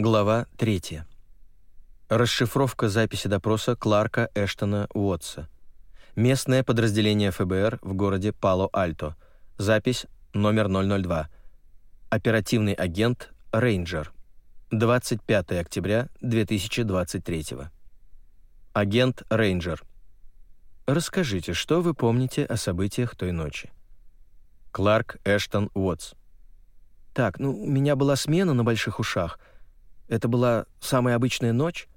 Глава 3. Расшифровка записи допроса Кларка Эштона Уотса. Местное подразделение ФБР в городе Пало-Альто. Запись номер 002. Оперативный агент Рейнджер. 25 октября 2023. Агент Рейнджер. Расскажите, что вы помните о событиях той ночи? Кларк Эштон Уотс. Так, ну, у меня была смена на больших ушах. Это была самая обычная ночь.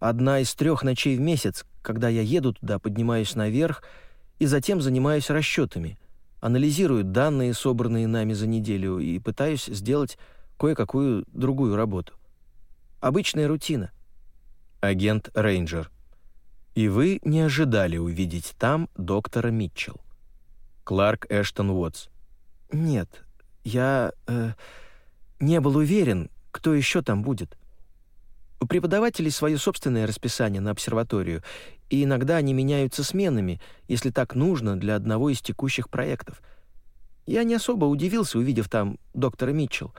Одна из трех ночей в месяц, когда я еду туда, поднимаюсь наверх и затем занимаюсь расчетами, анализирую данные, собранные нами за неделю, и пытаюсь сделать кое-какую другую работу. Обычная рутина. Агент Рейнджер. И вы не ожидали увидеть там доктора Митчелл. Кларк Эштон Уотс. Нет, я э, не был уверен, кто еще там будет. У преподавателей свое собственное расписание на обсерваторию, и иногда они меняются сменами, если так нужно для одного из текущих проектов. Я не особо удивился, увидев там доктора Митчелл,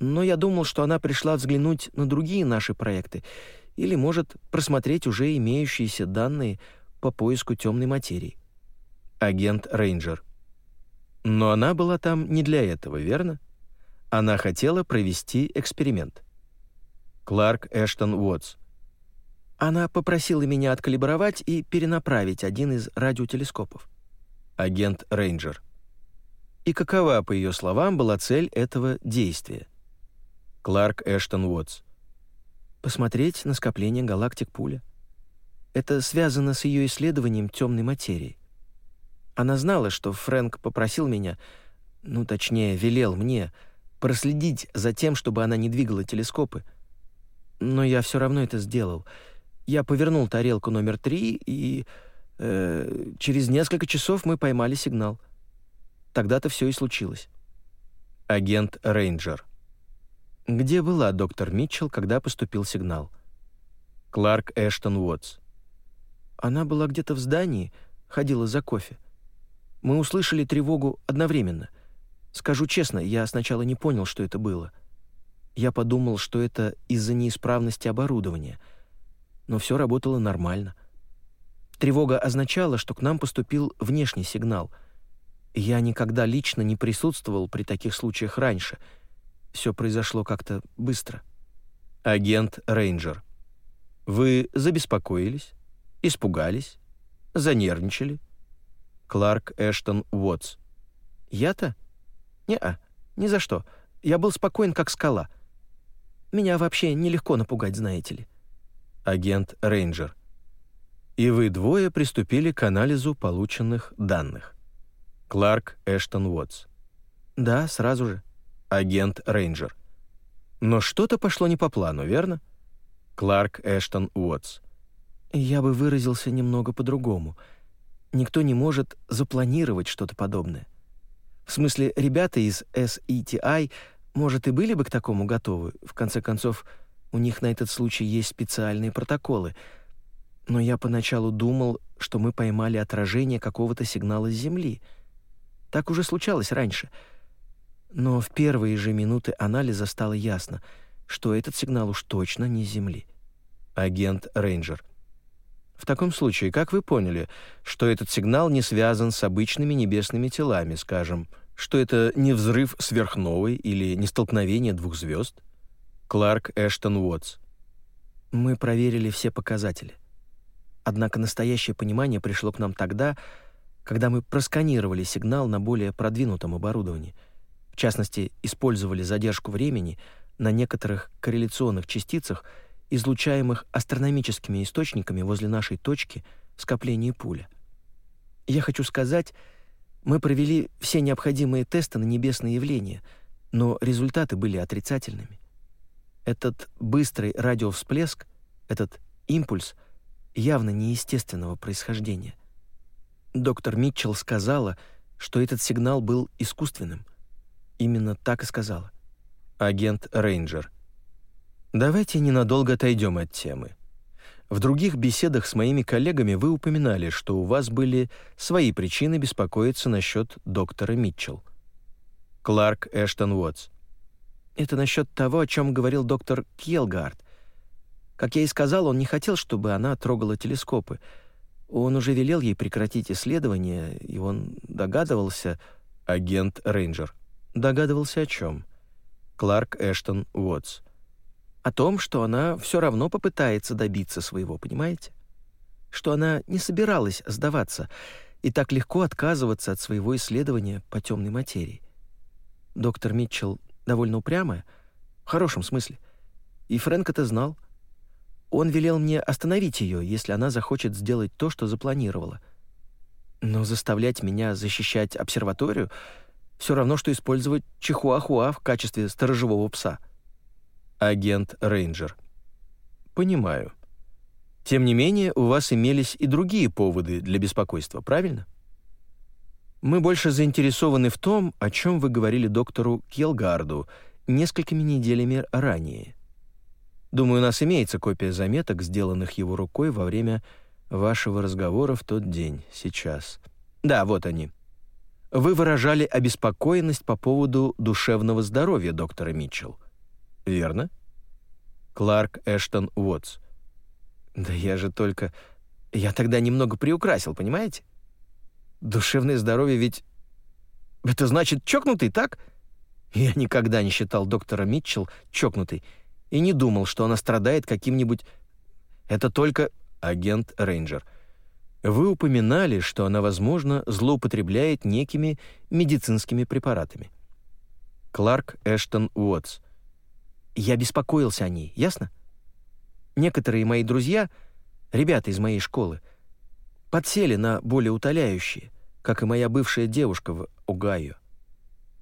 но я думал, что она пришла взглянуть на другие наши проекты или, может, просмотреть уже имеющиеся данные по поиску темной материи. Агент Рейнджер. Но она была там не для этого, верно? Она хотела провести эксперимент. Кларк Эштон Уотс. Она попросила меня откалибровать и перенаправить один из радиотелескопов. Агент Рейнджер. И какова, по ее словам, была цель этого действия? Кларк Эштон Уотс. Посмотреть на скопление галактик пуля. Это связано с ее исследованием темной материи. Она знала, что Фрэнк попросил меня, ну, точнее, велел мне, проследить за тем, чтобы она не двигала телескопы. Но я все равно это сделал. Я повернул тарелку номер три, и э, через несколько часов мы поймали сигнал. Тогда-то все и случилось. Агент Рейнджер. Где была доктор Митчелл, когда поступил сигнал? Кларк Эштон Уотс. Она была где-то в здании, ходила за кофе. Мы услышали тревогу одновременно. Скажу честно, я сначала не понял, что это было. Я подумал, что это из-за неисправности оборудования. Но все работало нормально. Тревога означала, что к нам поступил внешний сигнал. Я никогда лично не присутствовал при таких случаях раньше. Все произошло как-то быстро. Агент Рейнджер. Вы забеспокоились, испугались, занервничали? Кларк Эштон Уотс. «Я-то? Не-а, ни за что. Я был спокоен, как скала. Меня вообще нелегко напугать, знаете ли». Агент Рейнджер. И вы двое приступили к анализу полученных данных. Кларк Эштон Уотс. Да, сразу же. Агент Рейнджер. Но что-то пошло не по плану, верно? Кларк Эштон Уотс. Я бы выразился немного по-другому — никто не может запланировать что-то подобное. В смысле, ребята из SETI, может, и были бы к такому готовы. В конце концов, у них на этот случай есть специальные протоколы. Но я поначалу думал, что мы поймали отражение какого-то сигнала с Земли. Так уже случалось раньше. Но в первые же минуты анализа стало ясно, что этот сигнал уж точно не с Земли. Агент Рейнджер. В таком случае, как вы поняли, что этот сигнал не связан с обычными небесными телами, скажем, что это не взрыв сверхновой или не столкновение двух звезд? Кларк Эштон Уотс. Мы проверили все показатели. Однако настоящее понимание пришло к нам тогда, когда мы просканировали сигнал на более продвинутом оборудовании. В частности, использовали задержку времени на некоторых корреляционных частицах — излучаемых астрономическими источниками возле нашей точки скопления пуля. Я хочу сказать, мы провели все необходимые тесты на небесные явления, но результаты были отрицательными. Этот быстрый радиовсплеск, этот импульс явно неестественного происхождения. Доктор Митчелл сказала, что этот сигнал был искусственным. Именно так и сказала. Агент Рейнджер — Давайте ненадолго отойдем от темы. В других беседах с моими коллегами вы упоминали, что у вас были свои причины беспокоиться насчет доктора Митчелл. Кларк Эштон Уотс. Это насчет того, о чем говорил доктор Кьелгард. Как я и сказал, он не хотел, чтобы она трогала телескопы. Он уже велел ей прекратить исследование, и он догадывался... Агент Рейнджер. Догадывался о чем? Кларк Эштон Уотс. О том, что она все равно попытается добиться своего, понимаете? Что она не собиралась сдаваться и так легко отказываться от своего исследования по темной материи. Доктор Митчелл довольно упрямая, в хорошем смысле. И Фрэнк это знал — он велел мне остановить ее, если она захочет сделать то, что запланировала. Но заставлять меня защищать обсерваторию все равно, что использовать чихуахуа в качестве сторожевого пса. Агент Рейнджер. Понимаю. Тем не менее, у вас имелись и другие поводы для беспокойства, правильно? Мы больше заинтересованы в том, о чем вы говорили доктору Келгарду несколькими неделями ранее. Думаю, у нас имеется копия заметок, сделанных его рукой во время вашего разговора в тот день, сейчас. Да, вот они. Вы выражали обеспокоенность по поводу душевного здоровья доктора Митчелл. Верно? Кларк Эштон Уотс. Да я же только... Я тогда немного приукрасил, понимаете? Душевное здоровье ведь... Это значит чокнутый, так? Я никогда не считал доктора Митчелл чокнутой и не думал, что она страдает каким-нибудь... Это только агент Рейнджер. Вы упоминали, что она, возможно, злоупотребляет некими медицинскими препаратами. Кларк Эштон Уотс. Я беспокоился о ней, ясно? Некоторые мои друзья, ребята из моей школы, подсели на более утоляющие, как и моя бывшая девушка в Огайо.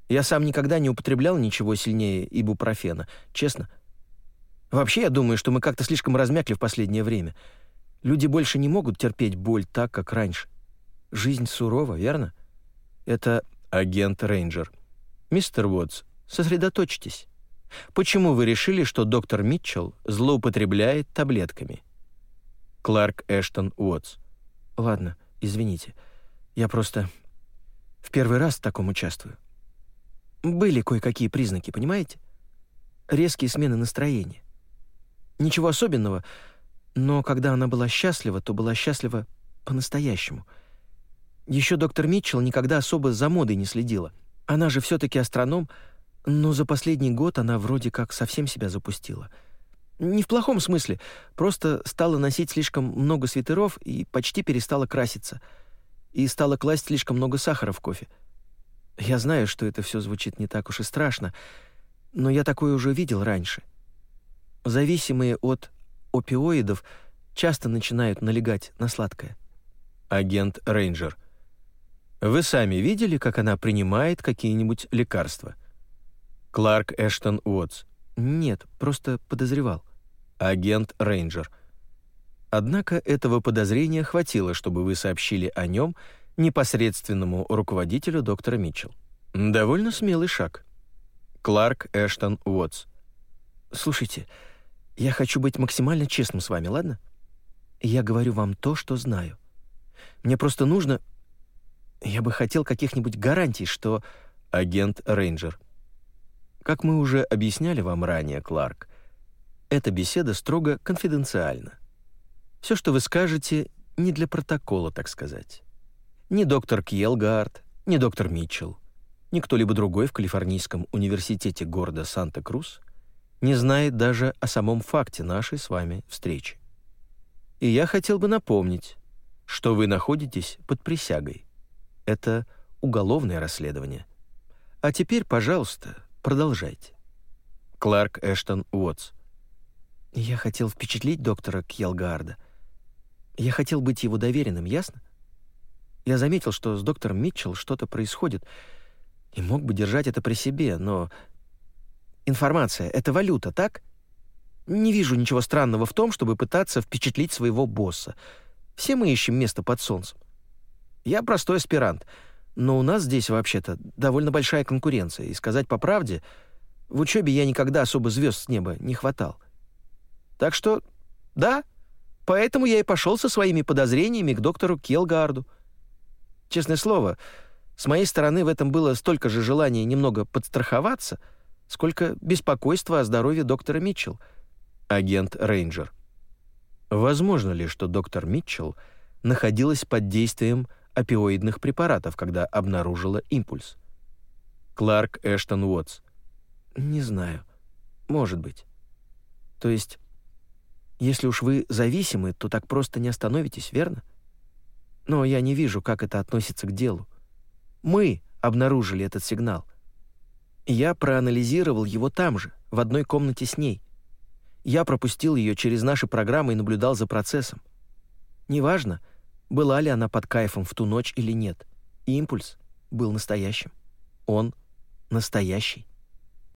Я сам никогда не употреблял ничего сильнее ибупрофена, честно — Вообще, я думаю, что мы как-то слишком размякли в последнее время. Люди больше не могут терпеть боль так, как раньше. Жизнь сурова, верно? Это агент Рейнджер. Мистер Уотс, сосредоточьтесь. Почему вы решили, что доктор Митчелл злоупотребляет таблетками? Кларк Эштон Уотс. Ладно, извините. Я просто в первый раз в таком участвую. Были кое-какие признаки, понимаете? Резкие смены настроения. Ничего особенного, но когда она была счастлива, то была счастлива по-настоящему. Еще доктор Митчелл никогда особо за модой не следила. Она же все-таки астроном, но за последний год она вроде как совсем себя запустила. Не в плохом смысле, просто стала носить слишком много свитеров и почти перестала краситься. И стала класть слишком много сахара в кофе. Я знаю, что это все звучит не так уж и страшно, но я такое уже видел раньше — зависимые от опиоидов часто начинают налегать на сладкое. Агент Рейнджер. Вы сами видели, как она принимает какие-нибудь лекарства? Кларк Эштон Уотс. Нет, просто подозревал. Агент Рейнджер. Однако этого подозрения хватило, чтобы вы сообщили о нем непосредственному руководителю доктора Митчелл. Довольно смелый шаг. Кларк Эштон Уотс. Слушайте, я хочу быть максимально честным с вами, ладно? Я говорю вам то, что знаю. Мне просто нужно... Я бы хотел каких-нибудь гарантий, что... Агент Рейнджер. Как мы уже объясняли вам ранее, Кларк, эта беседа строго конфиденциальна. Все, что вы скажете, не для протокола, так сказать. Ни доктор Кьелгард, ни доктор Митчелл, ни кто-либо другой в Калифорнийском университете города Санта-Крус не знает даже о самом факте нашей с вами встречи. И я хотел бы напомнить, что вы находитесь под присягой. Это уголовное расследование. А теперь, пожалуйста, продолжайте. Кларк Эштон Уотс. Я хотел впечатлить доктора Кьелгарда. Я хотел быть его доверенным, ясно? Я заметил, что с доктором Митчелл что-то происходит, и мог бы держать это при себе, но Информация — это валюта, так? Не вижу ничего странного в том, чтобы пытаться впечатлить своего босса. Все мы ищем место под солнцем. Я простой аспирант, но у нас здесь вообще-то довольно большая конкуренция, и сказать по правде, в учебе я никогда особо звезд с неба не хватал. Так что, да, поэтому я и пошел со своими подозрениями к доктору Келгарду. Честное слово, с моей стороны в этом было столько же желания немного подстраховаться — сколько беспокойства о здоровье доктора Митчелл, агент Рейнджер. Возможно ли, что доктор Митчелл находилась под действием опиоидных препаратов, когда обнаружила импульс? Кларк Эштон Уотс. Не знаю. Может быть. То есть, если уж вы зависимы, то так просто не остановитесь, верно? Но я не вижу, как это относится к делу. Мы обнаружили этот сигнал. Я проанализировал его там же, в одной комнате с ней. Я пропустил ее через наши программы и наблюдал за процессом. Неважно, была ли она под кайфом в ту ночь или нет. Импульс был настоящим. Он настоящий.